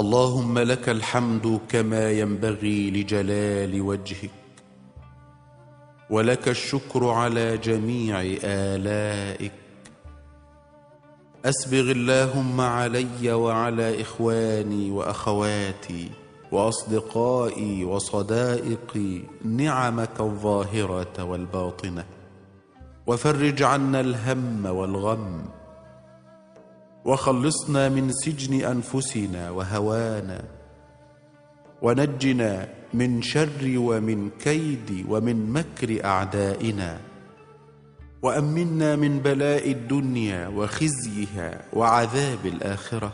اللهم لك الحمد كما ينبغي لجلال وجهك ولك الشكر على جميع آلائك. أسبغ اللهم علي وعلى إخواني وأخواتي وأصدقائي وصدائقي نعمك الظاهرة والباطنة وفرج عنا الهم والغم وخلصنا من سجن أنفسنا وهوانا ونجنا من شر ومن كيد ومن مكر أعدائنا وأمنا من بلاء الدنيا وخزيها وعذاب الآخرة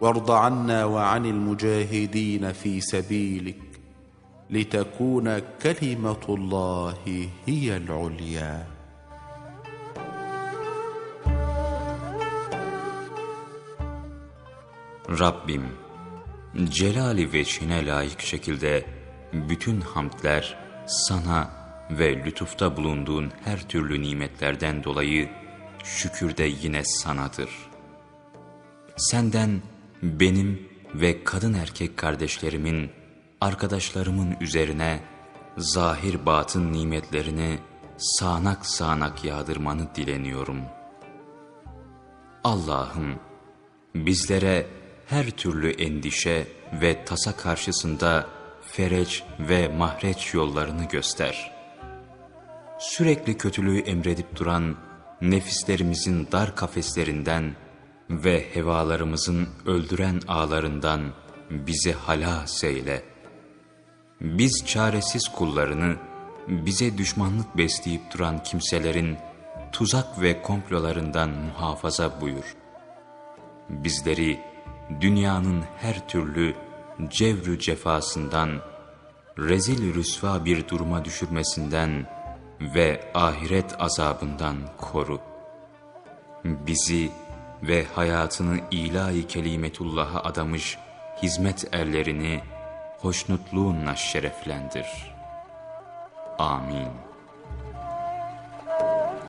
وارض عنا وعن المجاهدين في سبيلك لتكون كلمة الله هي العليا. Rabbim, celali veçhine layık şekilde bütün hamdler sana ve lütufta bulunduğun her türlü nimetlerden dolayı şükür de yine sanadır. Senden benim ve kadın erkek kardeşlerimin, arkadaşlarımın üzerine zahir batın nimetlerini sağanak sağanak yağdırmanı dileniyorum. Allah'ım bizlere her türlü endişe ve tasa karşısında fereç ve mahreç yollarını göster. Sürekli kötülüğü emredip duran nefislerimizin dar kafeslerinden ve hevalarımızın öldüren ağlarından bizi halas eyle. Biz çaresiz kullarını bize düşmanlık besleyip duran kimselerin tuzak ve komplolarından muhafaza buyur. Bizleri dünyanın her türlü cevrü cefasından, rezil rüsva bir duruma düşürmesinden ve ahiret azabından koru. Bizi ve hayatını ilahi kelimetullah'a adamış hizmet erlerini hoşnutluğunla şereflendir. Amin.